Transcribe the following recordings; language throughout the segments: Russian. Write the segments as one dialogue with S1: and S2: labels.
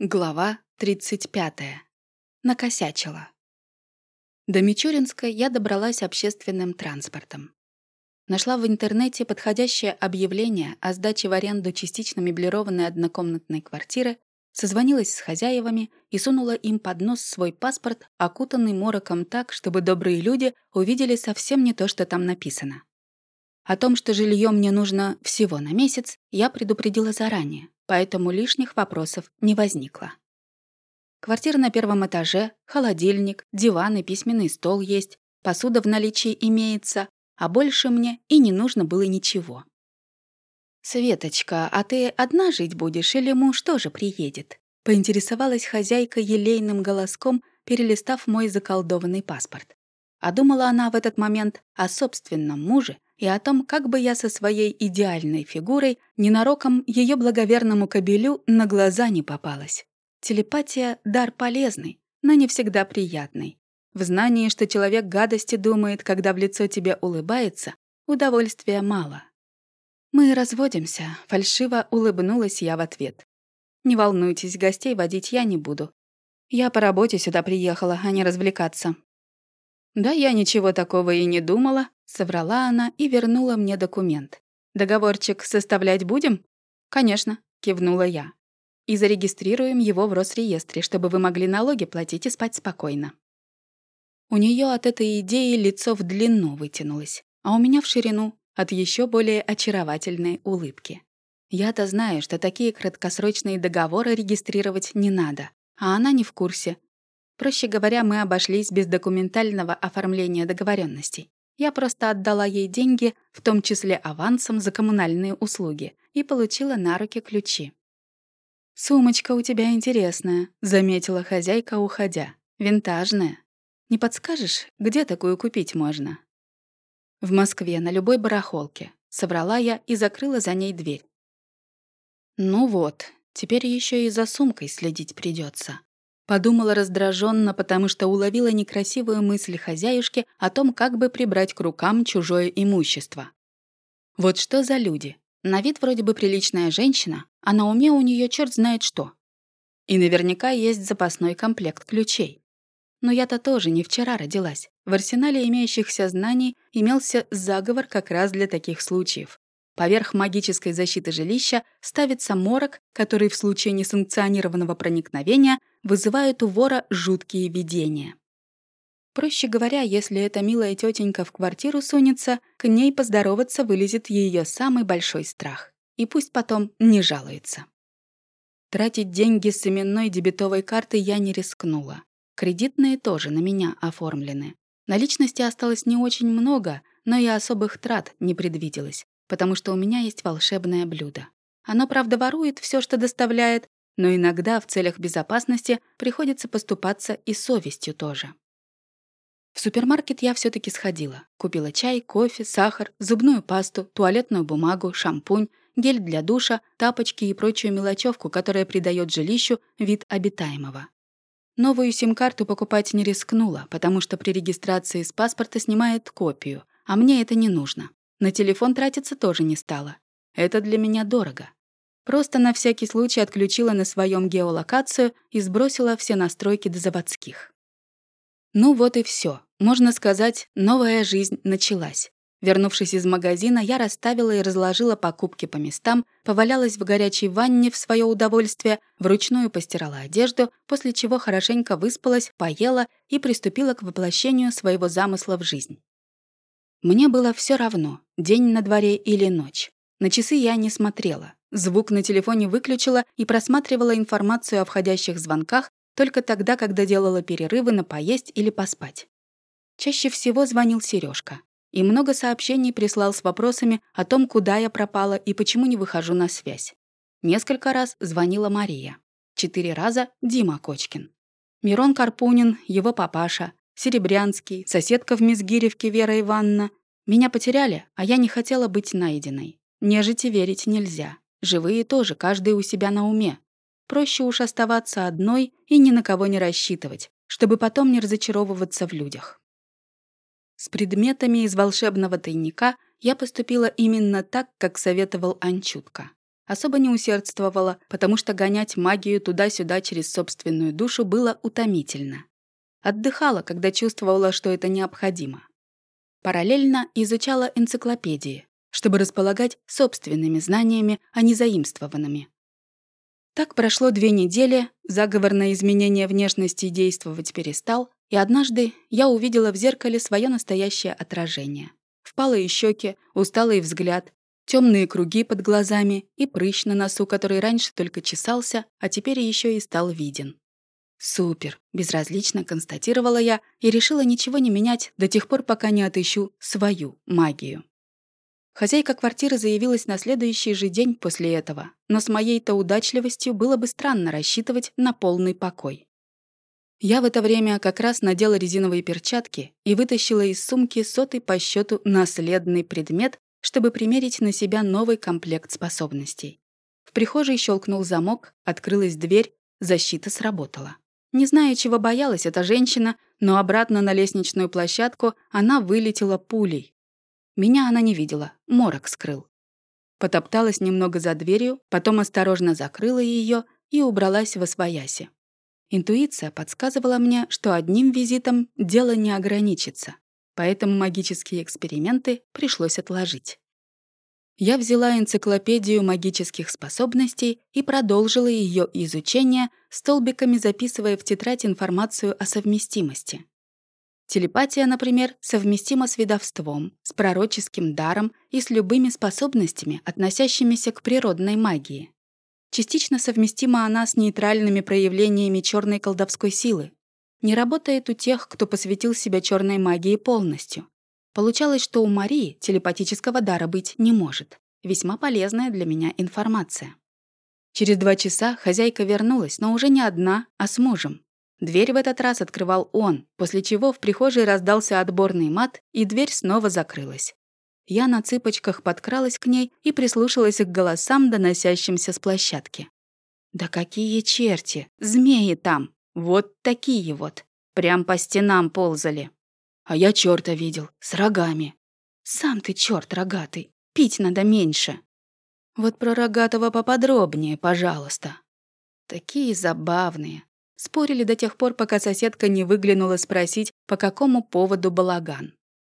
S1: Глава 35. Накосячила. До Мичуринска я добралась общественным транспортом. Нашла в интернете подходящее объявление о сдаче в аренду частично меблированной однокомнатной квартиры, созвонилась с хозяевами и сунула им под нос свой паспорт, окутанный мороком так, чтобы добрые люди увидели совсем не то, что там написано. О том, что жилье мне нужно всего на месяц, я предупредила заранее, поэтому лишних вопросов не возникло. Квартира на первом этаже, холодильник, диван и письменный стол есть, посуда в наличии имеется, а больше мне и не нужно было ничего. «Светочка, а ты одна жить будешь или муж тоже приедет?» — поинтересовалась хозяйка елейным голоском, перелистав мой заколдованный паспорт. А думала она в этот момент о собственном муже и о том, как бы я со своей идеальной фигурой ненароком ее благоверному кобелю на глаза не попалась. Телепатия — дар полезный, но не всегда приятный. В знании, что человек гадости думает, когда в лицо тебе улыбается, удовольствия мало. «Мы разводимся», — фальшиво улыбнулась я в ответ. «Не волнуйтесь, гостей водить я не буду. Я по работе сюда приехала, а не развлекаться». «Да я ничего такого и не думала», — соврала она и вернула мне документ. «Договорчик составлять будем?» «Конечно», — кивнула я. «И зарегистрируем его в Росреестре, чтобы вы могли налоги платить и спать спокойно». У нее от этой идеи лицо в длину вытянулось, а у меня в ширину от еще более очаровательной улыбки. Я-то знаю, что такие краткосрочные договоры регистрировать не надо, а она не в курсе, Проще говоря, мы обошлись без документального оформления договоренностей. Я просто отдала ей деньги, в том числе авансом за коммунальные услуги, и получила на руки ключи. «Сумочка у тебя интересная», — заметила хозяйка, уходя. «Винтажная. Не подскажешь, где такую купить можно?» «В Москве, на любой барахолке», — соврала я и закрыла за ней дверь. «Ну вот, теперь еще и за сумкой следить придется. Подумала раздраженно, потому что уловила некрасивую мысль хозяюшки о том, как бы прибрать к рукам чужое имущество. Вот что за люди. На вид вроде бы приличная женщина, а на уме у нее черт знает что. И наверняка есть запасной комплект ключей. Но я-то тоже не вчера родилась. В арсенале имеющихся знаний имелся заговор как раз для таких случаев. Поверх магической защиты жилища ставится морок, который в случае несанкционированного проникновения вызывает у вора жуткие видения. Проще говоря, если эта милая тетенька в квартиру сунется, к ней поздороваться вылезет ее самый большой страх. И пусть потом не жалуется. Тратить деньги с именной дебетовой карты я не рискнула. Кредитные тоже на меня оформлены. Наличности осталось не очень много, но и особых трат не предвиделось потому что у меня есть волшебное блюдо. Оно, правда, ворует все, что доставляет, но иногда в целях безопасности приходится поступаться и совестью тоже. В супермаркет я все таки сходила. Купила чай, кофе, сахар, зубную пасту, туалетную бумагу, шампунь, гель для душа, тапочки и прочую мелочевку, которая придает жилищу вид обитаемого. Новую сим-карту покупать не рискнула, потому что при регистрации с паспорта снимает копию, а мне это не нужно. На телефон тратиться тоже не стала. Это для меня дорого. Просто на всякий случай отключила на своем геолокацию и сбросила все настройки до заводских. Ну вот и все. Можно сказать, новая жизнь началась. Вернувшись из магазина, я расставила и разложила покупки по местам, повалялась в горячей ванне в свое удовольствие, вручную постирала одежду, после чего хорошенько выспалась, поела и приступила к воплощению своего замысла в жизнь. Мне было все равно, день на дворе или ночь. На часы я не смотрела. Звук на телефоне выключила и просматривала информацию о входящих звонках только тогда, когда делала перерывы на поесть или поспать. Чаще всего звонил Сережка и много сообщений прислал с вопросами о том, куда я пропала и почему не выхожу на связь. Несколько раз звонила Мария. Четыре раза — Дима Кочкин. Мирон Карпунин, его папаша, Серебрянский, соседка в Мизгиревке Вера Ивановна. Меня потеряли, а я не хотела быть найденной. Нежити верить нельзя. Живые тоже, каждый у себя на уме. Проще уж оставаться одной и ни на кого не рассчитывать, чтобы потом не разочаровываться в людях. С предметами из волшебного тайника я поступила именно так, как советовал Анчутка. особо не усердствовала, потому что гонять магию туда-сюда через собственную душу было утомительно. Отдыхала, когда чувствовала, что это необходимо. Параллельно изучала энциклопедии, чтобы располагать собственными знаниями, а не заимствованными. Так прошло две недели, заговор на изменение внешности действовать перестал, и однажды я увидела в зеркале свое настоящее отражение. Впалые щеки, усталый взгляд, темные круги под глазами и прыщ на носу, который раньше только чесался, а теперь еще и стал виден. «Супер!» — безразлично констатировала я и решила ничего не менять до тех пор, пока не отыщу свою магию. Хозяйка квартиры заявилась на следующий же день после этого, но с моей-то удачливостью было бы странно рассчитывать на полный покой. Я в это время как раз надела резиновые перчатки и вытащила из сумки сотый по счету наследный предмет, чтобы примерить на себя новый комплект способностей. В прихожей щелкнул замок, открылась дверь, защита сработала. Не знаю, чего боялась эта женщина, но обратно на лестничную площадку она вылетела пулей. Меня она не видела, морок скрыл. Потопталась немного за дверью, потом осторожно закрыла ее и убралась во свояси. Интуиция подсказывала мне, что одним визитом дело не ограничится, поэтому магические эксперименты пришлось отложить. Я взяла энциклопедию магических способностей и продолжила ее изучение, столбиками записывая в тетрадь информацию о совместимости. Телепатия, например, совместима с ведовством, с пророческим даром и с любыми способностями, относящимися к природной магии. Частично совместима она с нейтральными проявлениями черной колдовской силы. Не работает у тех, кто посвятил себя черной магии полностью. Получалось, что у Марии телепатического дара быть не может. Весьма полезная для меня информация. Через два часа хозяйка вернулась, но уже не одна, а с мужем. Дверь в этот раз открывал он, после чего в прихожей раздался отборный мат, и дверь снова закрылась. Я на цыпочках подкралась к ней и прислушалась к голосам, доносящимся с площадки. «Да какие черти! Змеи там! Вот такие вот! Прям по стенам ползали!» А я черта видел, с рогами. Сам ты черт рогатый, пить надо меньше. Вот про рогатого поподробнее, пожалуйста. Такие забавные. Спорили до тех пор, пока соседка не выглянула спросить, по какому поводу балаган.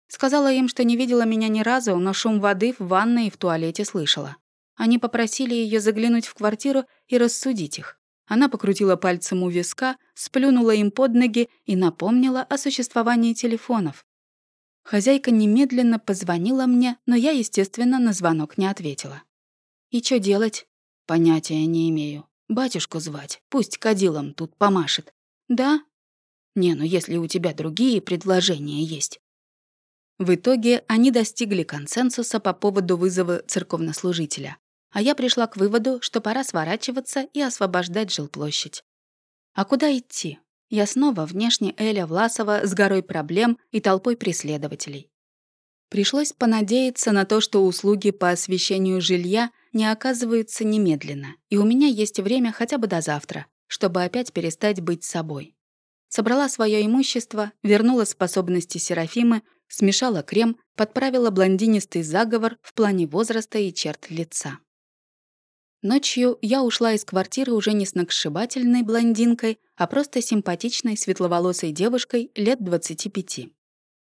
S1: Сказала им, что не видела меня ни разу, но шум воды в ванной и в туалете слышала. Они попросили ее заглянуть в квартиру и рассудить их. Она покрутила пальцем у виска, сплюнула им под ноги и напомнила о существовании телефонов. Хозяйка немедленно позвонила мне, но я, естественно, на звонок не ответила. «И что делать?» «Понятия не имею. Батюшку звать, пусть кадилом тут помашет». «Да?» «Не, ну если у тебя другие предложения есть». В итоге они достигли консенсуса по поводу вызова церковнослужителя а я пришла к выводу, что пора сворачиваться и освобождать жилплощадь. А куда идти? Я снова внешне Эля Власова с горой проблем и толпой преследователей. Пришлось понадеяться на то, что услуги по освещению жилья не оказываются немедленно, и у меня есть время хотя бы до завтра, чтобы опять перестать быть собой. Собрала свое имущество, вернула способности Серафимы, смешала крем, подправила блондинистый заговор в плане возраста и черт лица. Ночью я ушла из квартиры уже не сногсшибательной блондинкой, а просто симпатичной светловолосой девушкой лет 25.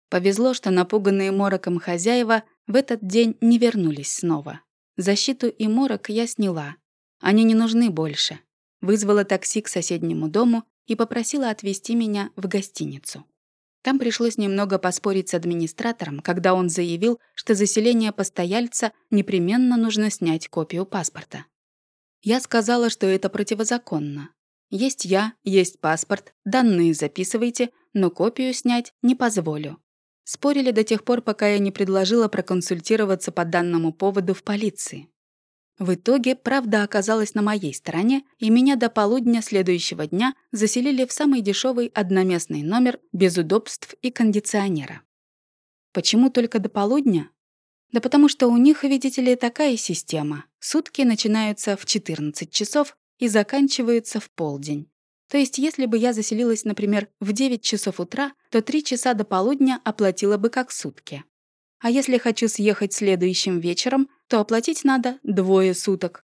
S1: Повезло, что напуганные мороком хозяева в этот день не вернулись снова. Защиту и морок я сняла. Они не нужны больше. Вызвала такси к соседнему дому и попросила отвезти меня в гостиницу. Там пришлось немного поспорить с администратором, когда он заявил, что заселение постояльца непременно нужно снять копию паспорта. Я сказала, что это противозаконно. Есть я, есть паспорт, данные записывайте, но копию снять не позволю. Спорили до тех пор, пока я не предложила проконсультироваться по данному поводу в полиции. В итоге правда оказалась на моей стороне, и меня до полудня следующего дня заселили в самый дешевый одноместный номер без удобств и кондиционера. Почему только до полудня? Да потому что у них, видите ли, такая система. Сутки начинаются в 14 часов и заканчиваются в полдень. То есть, если бы я заселилась, например, в 9 часов утра, то 3 часа до полудня оплатила бы как сутки. А если хочу съехать следующим вечером, то оплатить надо двое суток.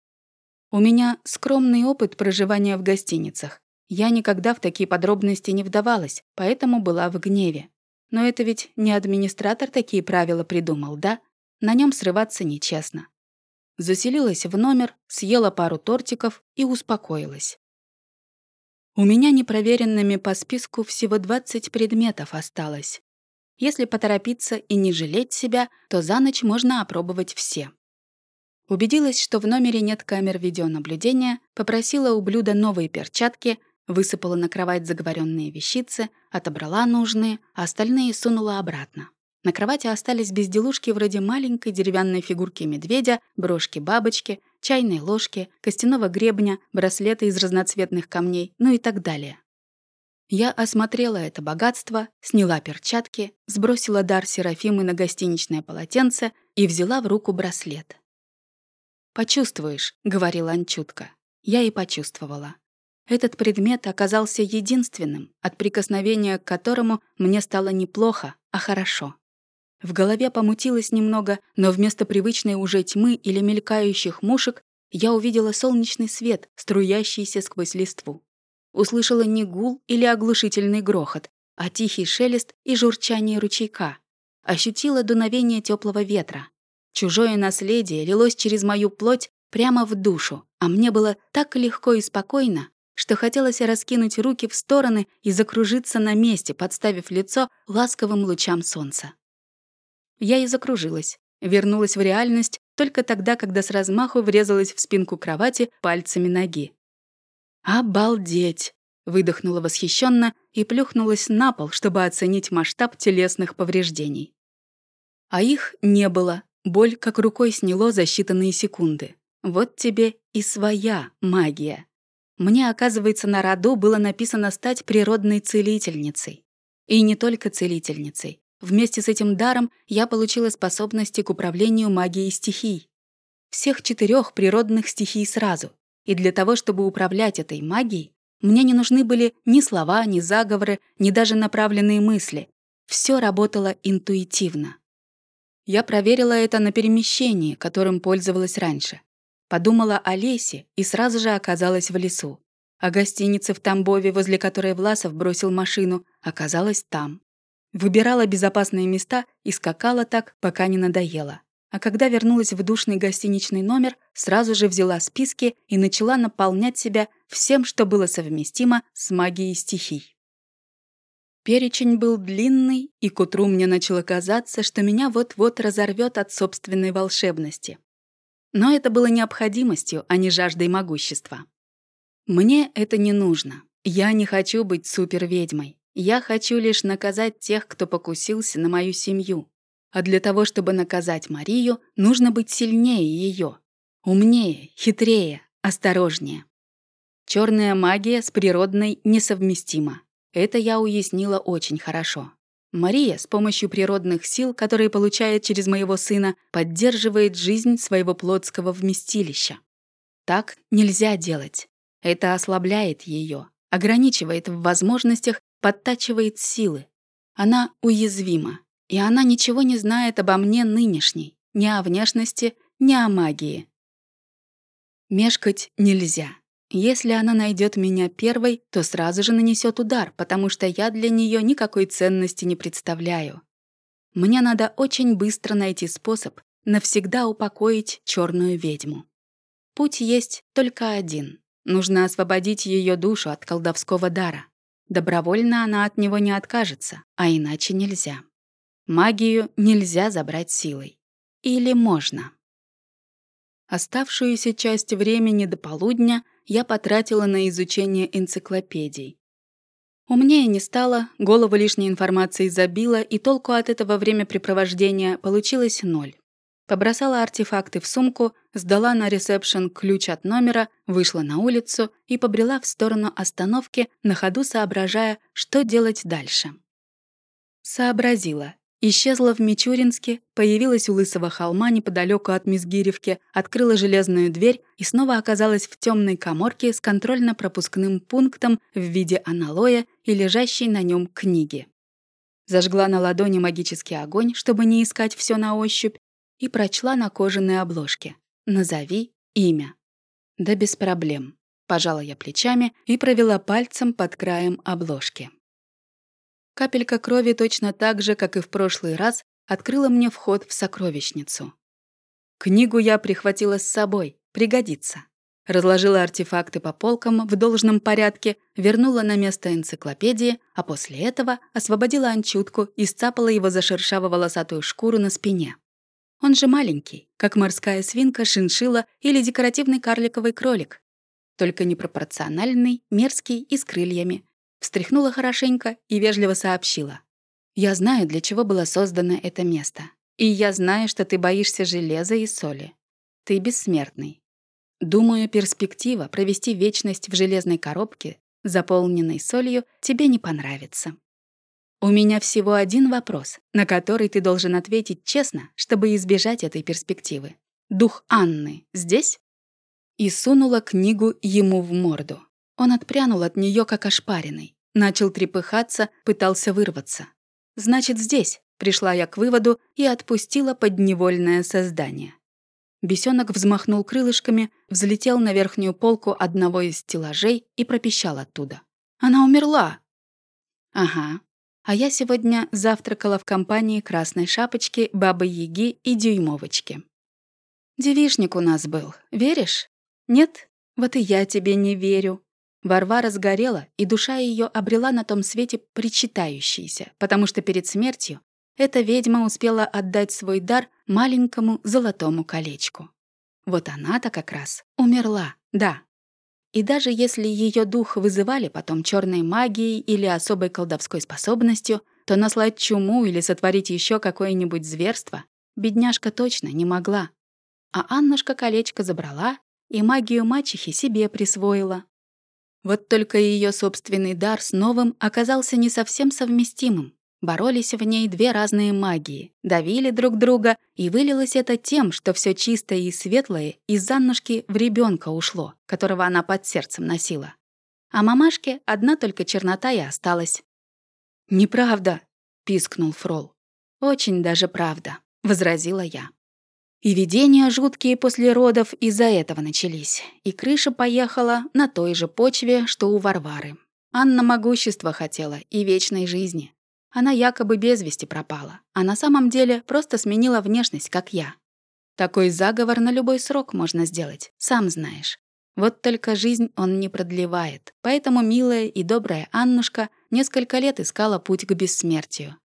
S1: У меня скромный опыт проживания в гостиницах. Я никогда в такие подробности не вдавалась, поэтому была в гневе. Но это ведь не администратор такие правила придумал, да? На нем срываться нечестно. Заселилась в номер, съела пару тортиков и успокоилась. У меня непроверенными по списку всего 20 предметов осталось. Если поторопиться и не жалеть себя, то за ночь можно опробовать все. Убедилась, что в номере нет камер видеонаблюдения, попросила у блюда новые перчатки, высыпала на кровать заговоренные вещицы, отобрала нужные, а остальные сунула обратно. На кровати остались безделушки вроде маленькой деревянной фигурки медведя, брошки-бабочки, чайной ложки, костяного гребня, браслета из разноцветных камней, ну и так далее. Я осмотрела это богатство, сняла перчатки, сбросила дар Серафимы на гостиничное полотенце и взяла в руку браслет. «Почувствуешь», — говорила Анчутка. Я и почувствовала. Этот предмет оказался единственным, от прикосновения к которому мне стало неплохо, а хорошо. В голове помутилось немного, но вместо привычной уже тьмы или мелькающих мушек я увидела солнечный свет, струящийся сквозь листву. Услышала не гул или оглушительный грохот, а тихий шелест и журчание ручейка. Ощутила дуновение теплого ветра. Чужое наследие лилось через мою плоть прямо в душу, а мне было так легко и спокойно, что хотелось раскинуть руки в стороны и закружиться на месте, подставив лицо ласковым лучам солнца. Я и закружилась, вернулась в реальность только тогда, когда с размаху врезалась в спинку кровати пальцами ноги. «Обалдеть!» — выдохнула восхищенно и плюхнулась на пол, чтобы оценить масштаб телесных повреждений. А их не было, Боль как рукой сняло за считанные секунды. Вот тебе и своя магия. Мне, оказывается, на роду было написано стать природной целительницей. И не только целительницей. Вместе с этим даром я получила способности к управлению магией стихий. Всех четырех природных стихий сразу. И для того, чтобы управлять этой магией, мне не нужны были ни слова, ни заговоры, ни даже направленные мысли. Все работало интуитивно. Я проверила это на перемещении, которым пользовалась раньше. Подумала о лесе и сразу же оказалась в лесу. О гостинице в Тамбове, возле которой Власов бросил машину, оказалась там. Выбирала безопасные места и скакала так, пока не надоело. А когда вернулась в душный гостиничный номер, сразу же взяла списки и начала наполнять себя всем, что было совместимо с магией стихий. Перечень был длинный, и к утру мне начало казаться, что меня вот-вот разорвет от собственной волшебности. Но это было необходимостью, а не жаждой могущества. Мне это не нужно. Я не хочу быть суперведьмой. Я хочу лишь наказать тех, кто покусился на мою семью. А для того, чтобы наказать Марию, нужно быть сильнее ее. Умнее, хитрее, осторожнее. Черная магия с природной несовместима. Это я уяснила очень хорошо. Мария с помощью природных сил, которые получает через моего сына, поддерживает жизнь своего плотского вместилища. Так нельзя делать. Это ослабляет ее, ограничивает в возможностях, подтачивает силы. Она уязвима, и она ничего не знает обо мне нынешней, ни о внешности, ни о магии. Мешкать нельзя. Если она найдет меня первой, то сразу же нанесет удар, потому что я для нее никакой ценности не представляю. Мне надо очень быстро найти способ навсегда упокоить черную ведьму. Путь есть только один. Нужно освободить ее душу от колдовского дара. Добровольно она от него не откажется, а иначе нельзя. Магию нельзя забрать силой. Или можно. Оставшуюся часть времени до полудня — я потратила на изучение энциклопедий. Умнее не стало, голову лишней информации забила, и толку от этого времяпрепровождения получилось ноль. Побросала артефакты в сумку, сдала на ресепшн ключ от номера, вышла на улицу и побрела в сторону остановки, на ходу соображая, что делать дальше. Сообразила. Исчезла в Мичуринске, появилась у Лысого холма неподалеку от Мизгиревки, открыла железную дверь и снова оказалась в темной коморке с контрольно-пропускным пунктом в виде аналоя и лежащей на нем книги. Зажгла на ладони магический огонь, чтобы не искать все на ощупь, и прочла на кожаной обложке «Назови имя». Да без проблем. Пожала я плечами и провела пальцем под краем обложки. Капелька крови точно так же, как и в прошлый раз, открыла мне вход в сокровищницу. Книгу я прихватила с собой, пригодится. Разложила артефакты по полкам в должном порядке, вернула на место энциклопедии, а после этого освободила анчутку и сцапала его за шершаво-волосатую шкуру на спине. Он же маленький, как морская свинка, шиншила или декоративный карликовый кролик. Только непропорциональный, мерзкий и с крыльями. Встряхнула хорошенько и вежливо сообщила. «Я знаю, для чего было создано это место. И я знаю, что ты боишься железа и соли. Ты бессмертный. Думаю, перспектива провести вечность в железной коробке, заполненной солью, тебе не понравится. У меня всего один вопрос, на который ты должен ответить честно, чтобы избежать этой перспективы. Дух Анны здесь? И сунула книгу ему в морду. Он отпрянул от нее как ошпаренный, начал трепыхаться, пытался вырваться. Значит, здесь, пришла я к выводу и отпустила подневольное создание. Бесенок взмахнул крылышками, взлетел на верхнюю полку одного из стеллажей и пропищал оттуда. «Она умерла!» «Ага, а я сегодня завтракала в компании Красной Шапочки, Бабы-Яги и Дюймовочки. Девишник у нас был, веришь? Нет? Вот и я тебе не верю. Варвара сгорела, и душа ее обрела на том свете причитающийся, потому что перед смертью эта ведьма успела отдать свой дар маленькому золотому колечку. Вот она-то как раз умерла, да, и даже если ее дух вызывали потом черной магией или особой колдовской способностью, то наслать чуму или сотворить еще какое-нибудь зверство бедняжка точно не могла. А Аннушка колечко забрала и магию мачехи себе присвоила. Вот только ее собственный дар с новым оказался не совсем совместимым. Боролись в ней две разные магии, давили друг друга, и вылилось это тем, что все чистое и светлое из Аннушки в ребенка ушло, которого она под сердцем носила. А мамашке одна только чернота и осталась. «Неправда», — пискнул Фрол. «Очень даже правда», — возразила я. И видения жуткие после родов из-за этого начались, и крыша поехала на той же почве, что у Варвары. Анна могущества хотела и вечной жизни. Она якобы без вести пропала, а на самом деле просто сменила внешность, как я. Такой заговор на любой срок можно сделать, сам знаешь. Вот только жизнь он не продлевает, поэтому милая и добрая Аннушка несколько лет искала путь к бессмертию.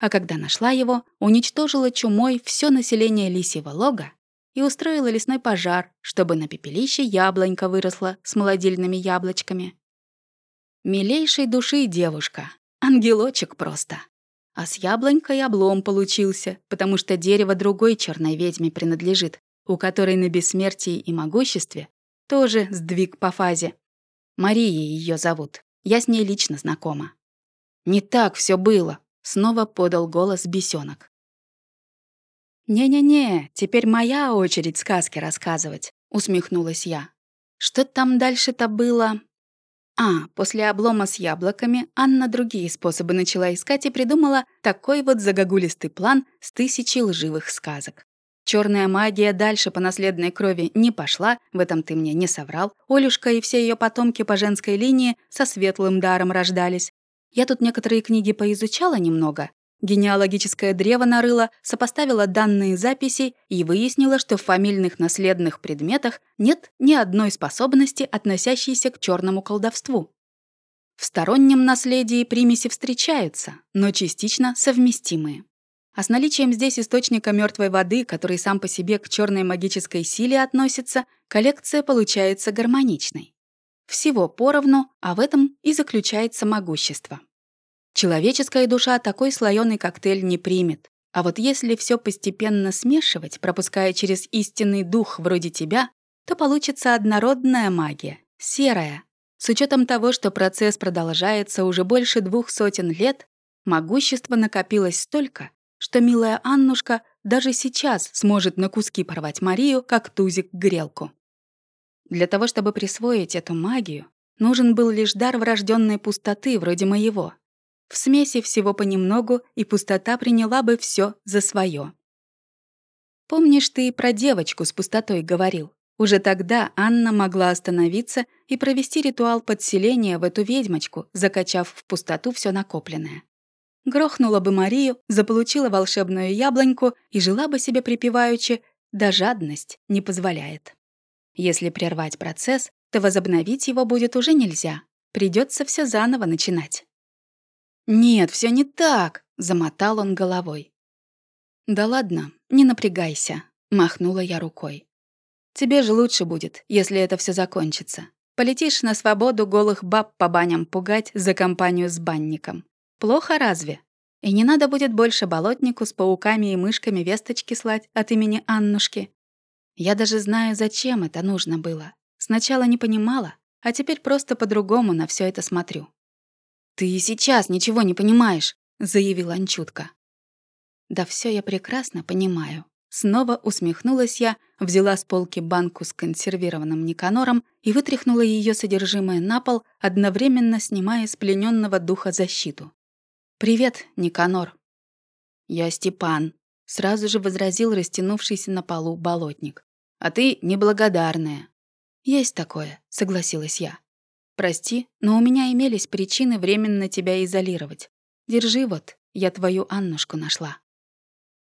S1: А когда нашла его, уничтожила чумой все население лисьего лога и устроила лесной пожар, чтобы на пепелище яблонька выросла с молодильными яблочками. Милейшей души девушка, Ангелочек просто. А с яблонькой облом получился, потому что дерево другой черной ведьме принадлежит, у которой на бессмертии и могуществе тоже сдвиг по фазе. Мария ее зовут. Я с ней лично знакома. Не так все было, снова подал голос бесенок. «Не-не-не, теперь моя очередь сказки рассказывать», — усмехнулась я. «Что там дальше-то было? А, после облома с яблоками Анна другие способы начала искать и придумала такой вот загогулистый план с тысячей лживых сказок. Черная магия дальше по наследной крови не пошла, в этом ты мне не соврал. Олюшка и все ее потомки по женской линии со светлым даром рождались. Я тут некоторые книги поизучала немного, Генеалогическое древо нарыла, сопоставила данные записи и выяснила, что в фамильных наследных предметах нет ни одной способности, относящейся к черному колдовству. В стороннем наследии примеси встречаются, но частично совместимые. А с наличием здесь источника мертвой воды, который сам по себе к черной магической силе относится, коллекция получается гармоничной. Всего поровну, а в этом и заключается могущество. Человеческая душа такой слоёный коктейль не примет. А вот если все постепенно смешивать, пропуская через истинный дух вроде тебя, то получится однородная магия, серая. С учетом того, что процесс продолжается уже больше двух сотен лет, могущество накопилось столько, что милая Аннушка даже сейчас сможет на куски порвать Марию, как тузик грелку. Для того, чтобы присвоить эту магию, нужен был лишь дар врожденной пустоты, вроде моего, в смеси всего понемногу, и пустота приняла бы все за свое. Помнишь, ты про девочку с пустотой говорил? Уже тогда Анна могла остановиться и провести ритуал подселения в эту ведьмочку, закачав в пустоту все накопленное. Грохнула бы Марию, заполучила волшебную яблоньку и жила бы себе припеваючи, да жадность не позволяет. Если прервать процесс, то возобновить его будет уже нельзя. Придется все заново начинать. «Нет, все не так», — замотал он головой. «Да ладно, не напрягайся», — махнула я рукой. «Тебе же лучше будет, если это все закончится. Полетишь на свободу голых баб по баням пугать за компанию с банником. Плохо разве? И не надо будет больше болотнику с пауками и мышками весточки слать от имени Аннушки. Я даже знаю, зачем это нужно было. Сначала не понимала, а теперь просто по-другому на все это смотрю. «Ты и сейчас ничего не понимаешь», — заявил Анчутка. «Да все я прекрасно понимаю». Снова усмехнулась я, взяла с полки банку с консервированным никанором и вытряхнула ее содержимое на пол, одновременно снимая с плененного духа защиту. «Привет, Никанор». «Я Степан», — сразу же возразил растянувшийся на полу болотник. «А ты неблагодарная». «Есть такое», — согласилась я. «Прости, но у меня имелись причины временно тебя изолировать. Держи вот, я твою Аннушку нашла».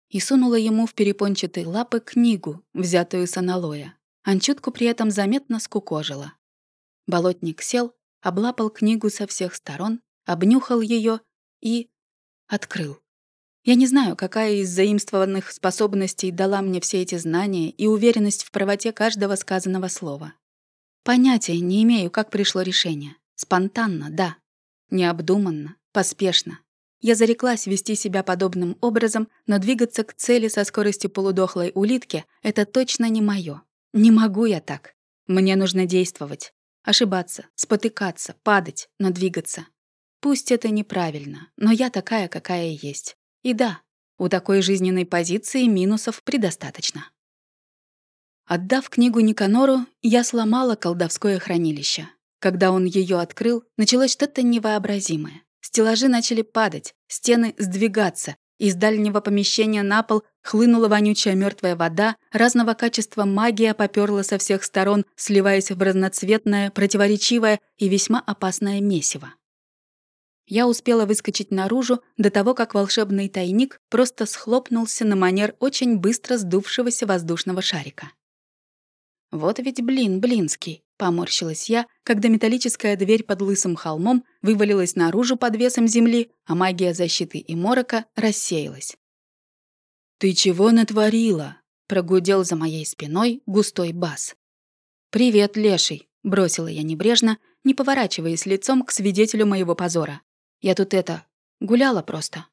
S1: И сунула ему в перепончатые лапы книгу, взятую с аналоя. Анчутку при этом заметно скукожила. Болотник сел, облапал книгу со всех сторон, обнюхал ее и открыл. Я не знаю, какая из заимствованных способностей дала мне все эти знания и уверенность в правоте каждого сказанного слова. Понятия не имею, как пришло решение. Спонтанно, да. Необдуманно, поспешно. Я зареклась вести себя подобным образом, но двигаться к цели со скоростью полудохлой улитки — это точно не моё. Не могу я так. Мне нужно действовать. Ошибаться, спотыкаться, падать, но двигаться. Пусть это неправильно, но я такая, какая есть. И да, у такой жизненной позиции минусов предостаточно. Отдав книгу Никанору, я сломала колдовское хранилище. Когда он ее открыл, началось что-то невообразимое. Стеллажи начали падать, стены сдвигаться, из дальнего помещения на пол хлынула вонючая мертвая вода, разного качества магия поперла со всех сторон, сливаясь в разноцветное, противоречивое и весьма опасное месиво я успела выскочить наружу до того, как волшебный тайник просто схлопнулся на манер очень быстро сдувшегося воздушного шарика. «Вот ведь блин, блинский!» — поморщилась я, когда металлическая дверь под лысым холмом вывалилась наружу под весом земли, а магия защиты и морока рассеялась. «Ты чего натворила?» — прогудел за моей спиной густой бас. «Привет, леший!» — бросила я небрежно, не поворачиваясь лицом к свидетелю моего позора. Я тут это... гуляла просто».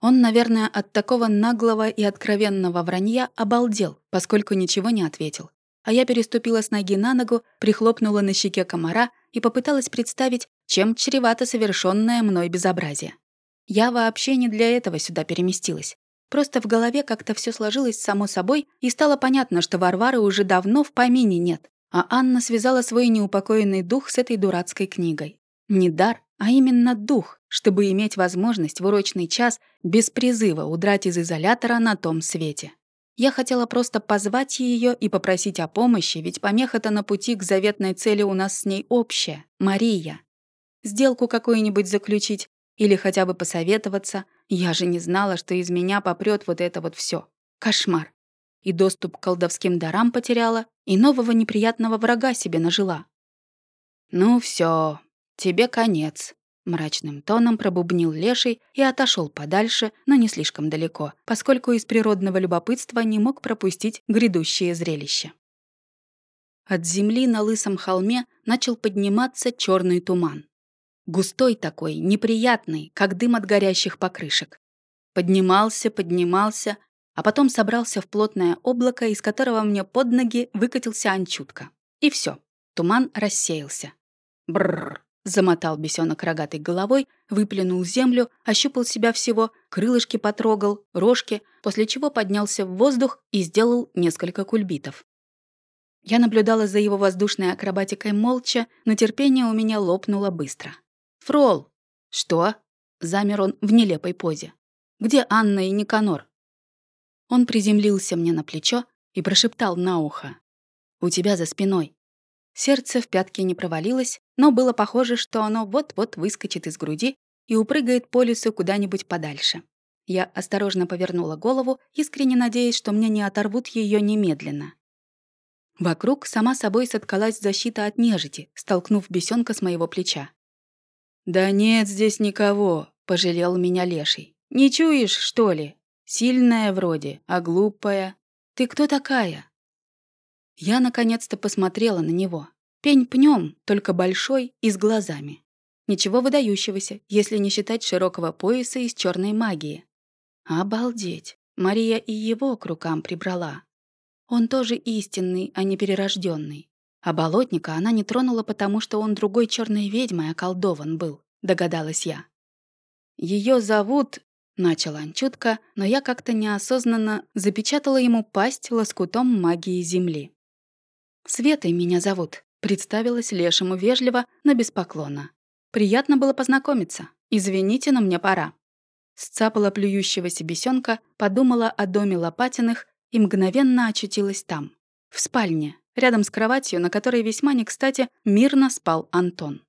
S1: Он, наверное, от такого наглого и откровенного вранья обалдел, поскольку ничего не ответил. А я переступила с ноги на ногу, прихлопнула на щеке комара и попыталась представить, чем чревато совершенное мной безобразие. Я вообще не для этого сюда переместилась. Просто в голове как-то все сложилось само собой, и стало понятно, что Варвары уже давно в помине нет, а Анна связала свой неупокоенный дух с этой дурацкой книгой. Не дар, а именно дух, чтобы иметь возможность в урочный час без призыва удрать из изолятора на том свете. Я хотела просто позвать ее и попросить о помощи, ведь помеха-то на пути к заветной цели у нас с ней общая — Мария. Сделку какую-нибудь заключить или хотя бы посоветоваться. Я же не знала, что из меня попрет вот это вот все. Кошмар. И доступ к колдовским дарам потеряла, и нового неприятного врага себе нажила. Ну все, «Тебе конец», — мрачным тоном пробубнил леший и отошел подальше, но не слишком далеко, поскольку из природного любопытства не мог пропустить грядущее зрелище. От земли на лысом холме начал подниматься черный туман. Густой такой, неприятный, как дым от горящих покрышек. Поднимался, поднимался, а потом собрался в плотное облако, из которого мне под ноги выкатился анчутка. И все, туман рассеялся. Бррр. Замотал бесенок рогатой головой, выплюнул землю, ощупал себя всего, крылышки потрогал, рожки, после чего поднялся в воздух и сделал несколько кульбитов. Я наблюдала за его воздушной акробатикой молча, но терпение у меня лопнуло быстро. «Фрол!» «Что?» — замер он в нелепой позе. «Где Анна и Никанор?» Он приземлился мне на плечо и прошептал на ухо. у тебя за спиной». Сердце в пятки не провалилось, но было похоже, что оно вот-вот выскочит из груди и упрыгает по лесу куда-нибудь подальше. Я осторожно повернула голову, искренне надеясь, что мне не оторвут ее немедленно. Вокруг сама собой соткалась защита от нежити, столкнув бесенка с моего плеча. «Да нет здесь никого», — пожалел меня леший. «Не чуешь, что ли? Сильная вроде, а глупая. Ты кто такая?» Я наконец-то посмотрела на него. Пень пнем, только большой и с глазами. Ничего выдающегося, если не считать широкого пояса из черной магии. Обалдеть! Мария и его к рукам прибрала. Он тоже истинный, а не перерожденный. А болотника она не тронула, потому что он другой черной ведьмой околдован был, догадалась я. Ее зовут... Начала он чутко, но я как-то неосознанно запечатала ему пасть лоскутом магии Земли. «Светой меня зовут», — представилась Лешему вежливо, но без поклона. «Приятно было познакомиться. Извините, но мне пора». Сцапала плюющегося бесенка, подумала о доме Лопатиных и мгновенно очутилась там, в спальне, рядом с кроватью, на которой весьма не кстати мирно спал Антон.